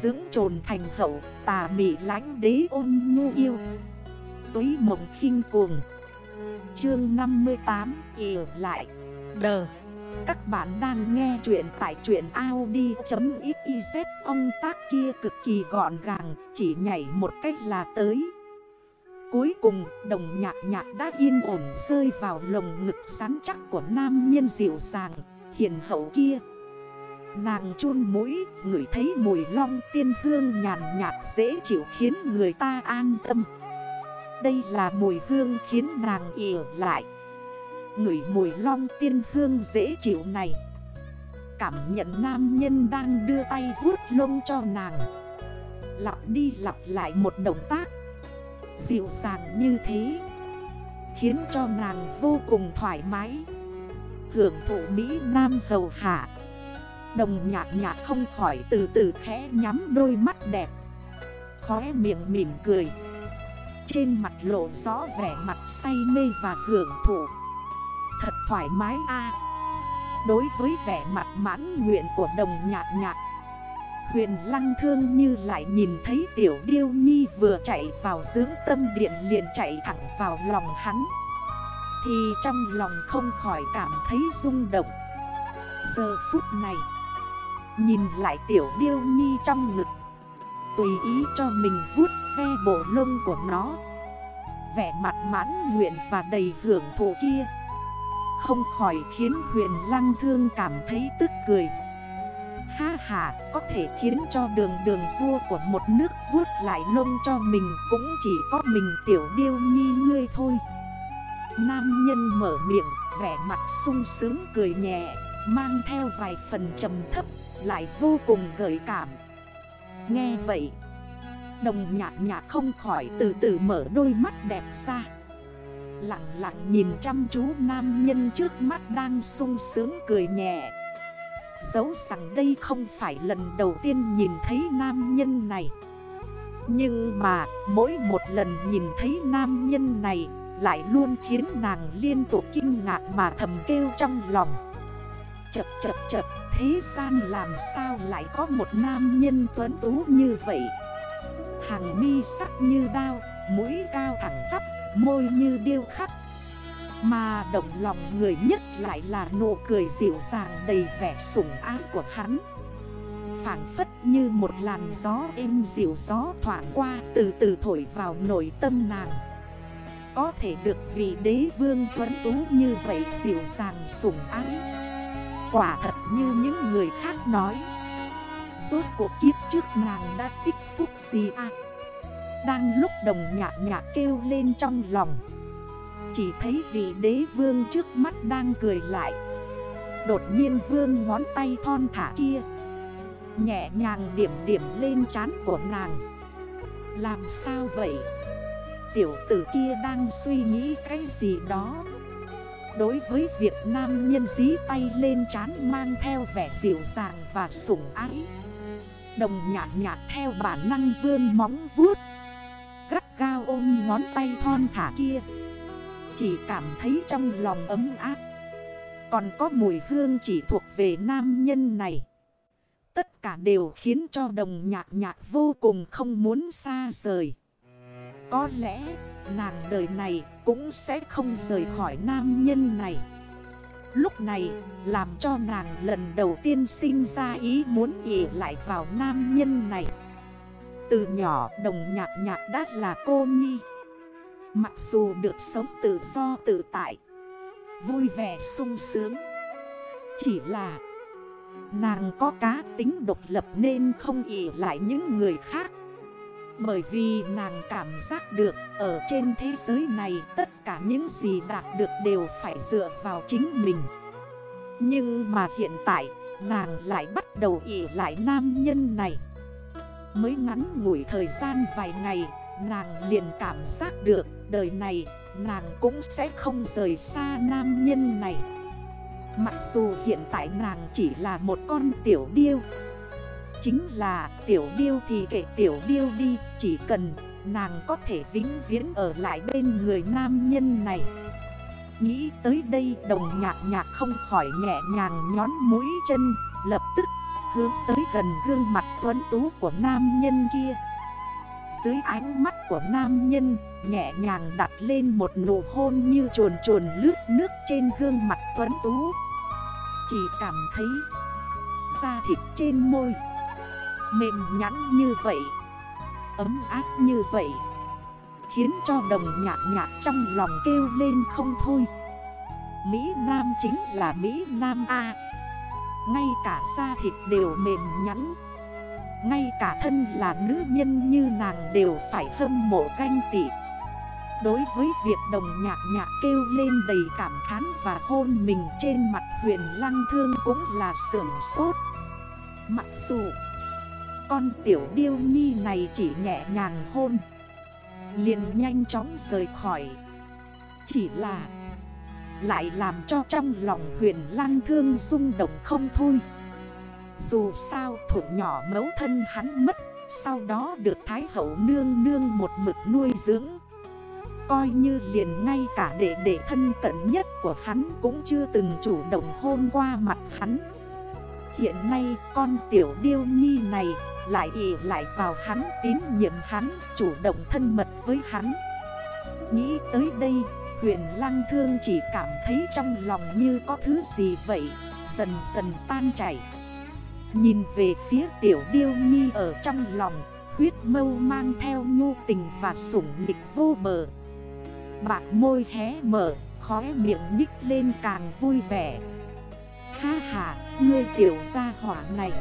Dưỡng trồn thành hậu, tà mị lánh đế ôn nhu yêu. Túy mộng khinh cuồng. Chương 58 ỉ lại. Đờ. Các bạn đang nghe chuyện tại chuyện Audi.xyz Ông tác kia cực kỳ gọn gàng, Chỉ nhảy một cách là tới. Cuối cùng, đồng nhạc nhạc đã yên ổn rơi vào lồng ngực sán chắc của nam nhân dịu dàng, Hiền hậu kia. Nàng chun mũi, ngửi thấy mùi long tiên hương nhàn nhạt dễ chịu khiến người ta an tâm. Đây là mùi hương khiến nàng ỉa lại. Ngửi mùi long tiên hương dễ chịu này. Cảm nhận nam nhân đang đưa tay vuốt lông cho nàng. Lặp đi lặp lại một động tác. Dịu dàng như thế Khiến cho nàng vô cùng thoải mái. Hưởng thụ Mỹ Nam hầu hạ. Đồng nhạc nhạc không khỏi từ từ khẽ nhắm đôi mắt đẹp. Khóe miệng mỉm cười. Trên mặt lộ rõ vẻ mặt say mê và hưởng thụ. Thật thoải mái a. Đối với vẻ mặt mãn nguyện của đồng nhạc nhạc, Huyền lăng thương như lại nhìn thấy tiểu điêu nhi vừa chạy vào dưỡng tâm điện liền chạy thẳng vào lòng hắn. Thì trong lòng không khỏi cảm thấy rung động. Giờ phút này Nhìn lại tiểu điêu nhi trong ngực. Tùy ý cho mình vuốt ve bộ lông của nó. Vẻ mặt mãn nguyện và đầy hưởng thụ kia. Không khỏi khiến huyền lăng thương cảm thấy tức cười. Ha ha, có thể khiến cho đường đường vua của một nước vuốt lại lông cho mình Cũng chỉ có mình tiểu điêu nhi ngươi thôi. Nam nhân mở miệng, vẻ mặt sung sướng cười nhẹ, Mang theo vài phần trầm thấp lại vô cùng gợi cảm. Nghe vậy, Đồng nhạc nhạc không khỏi từ từ mở đôi mắt đẹp ra. Lặng lặng nhìn chăm chú nam nhân trước mắt đang sung sướng cười nhẹ. Dấu rằng đây không phải lần đầu tiên nhìn thấy nam nhân này, Nhưng mà mỗi một lần nhìn thấy nam nhân này Lại luôn khiến nàng liên tục kinh ngạc mà thầm kêu trong lòng. Chập chập chập. Thế gian làm sao lại có một nam nhân tuấn tú như vậy? Hàng mi sắc như đao, mũi cao thẳng tắp, môi như điêu khắc. Mà động lòng người nhất lại là nụ cười dịu dàng đầy vẻ sủng ái của hắn. Phản phất như một làn gió êm dịu gió thoảng qua từ từ thổi vào nội tâm nàng. Có thể được vị đế vương tuấn tú như vậy dịu dàng sủng ái. Quả thật như những người khác nói. Rốt cuộc kiếp trước nàng đã tích phúc gì à? Đang lúc đồng nhạc nhạc kêu lên trong lòng. Chỉ thấy vị đế vương trước mắt đang cười lại. Đột nhiên vương ngón tay thon thả kia. Nhẹ nhàng điểm điểm lên trán của nàng. Làm sao vậy? Tiểu tử kia đang suy nghĩ cái gì đó? Đối với việc nam nhân dí tay lên chán mang theo vẻ dịu dàng và sủng ái. Đồng nhạc nhạc theo bản năng vươn móng vuốt. Gắt gao ôm ngón tay thon thả kia. Chỉ cảm thấy trong lòng ấm áp. Còn có mùi hương chỉ thuộc về nam nhân này. Tất cả đều khiến cho đồng nhạc nhạc vô cùng không muốn xa rời. Có lẽ nàng đời này cũng sẽ không rời khỏi nam nhân này. Lúc này, làm cho nàng lần đầu tiên sinh ra ý muốn ỉ lại vào nam nhân này. Từ nhỏ đồng nhạc nhạc đã là cô nhi. Mặc dù được sống tự do tự tại, Vui vẻ sung sướng, Chỉ là Nàng có cá tính độc lập nên không ỉ lại những người khác bởi vì nàng cảm giác được, ở trên thế giới này, tất cả những gì đạt được đều phải dựa vào chính mình. Nhưng mà hiện tại, nàng lại bắt đầu ỉ lại nam nhân này. Mới ngắn ngủi thời gian vài ngày, nàng liền cảm giác được, đời này, nàng cũng sẽ không rời xa nam nhân này. Mặc dù hiện tại nàng chỉ là một con tiểu điêu Chính là tiểu điêu thì kể tiểu điêu đi, Chỉ cần nàng có thể vĩnh viễn ở lại bên người nam nhân này. Nghĩ tới đây, đồng nhạc nhạc không khỏi nhẹ nhàng nhón mũi chân, Lập tức hướng tới gần gương mặt tuấn tú của nam nhân kia. Dưới ánh mắt của nam nhân, Nhẹ nhàng đặt lên một nụ hôn như chuồn chuồn lướt nước trên gương mặt tuấn tú. Chỉ cảm thấy da thịt trên môi Mềm nhắn như vậy, Ấm áp như vậy, Khiến cho đồng nhạc nhạc trong lòng kêu lên không thôi. Mỹ Nam chính là Mỹ Nam A. Ngay cả da thịt đều mềm nhắn Ngay cả thân là nữ nhân như nàng đều phải hâm mộ ganh tị. Đối với việc đồng nhạc nhạc kêu lên đầy cảm thán và hôn mình trên mặt huyền lăng thương cũng là sưởng sốt. Mặc dù con tiểu điêu nhi này chỉ nhẹ nhàng hôn. Liền nhanh chóng rời khỏi. Chỉ là Lại làm cho trong lòng huyền lang thương rung động không thôi. Dù sao thủ nhỏ mấu thân hắn mất, Sau đó được Thái hậu nương nương một mực nuôi dưỡng. Coi như liền ngay cả đệ đệ thân cận nhất của hắn cũng chưa từng chủ động hôn qua mặt hắn. Hiện nay con tiểu điêu nhi này lại ỉ lại vào hắn tín nhiệm hắn Chủ động thân mật với hắn. Nghĩ tới đây Huyền lăng thương chỉ cảm thấy trong lòng như có thứ gì vậy Dần dần tan chảy. Nhìn về phía tiểu điêu nhi ở trong lòng Huyết mâu mang theo nhu tình và sủng nịch vô bờ. Bạc môi hé mở Khóe miệng nhích lên càng vui vẻ. Ha ha, ngươi tiểu gia hỏa này.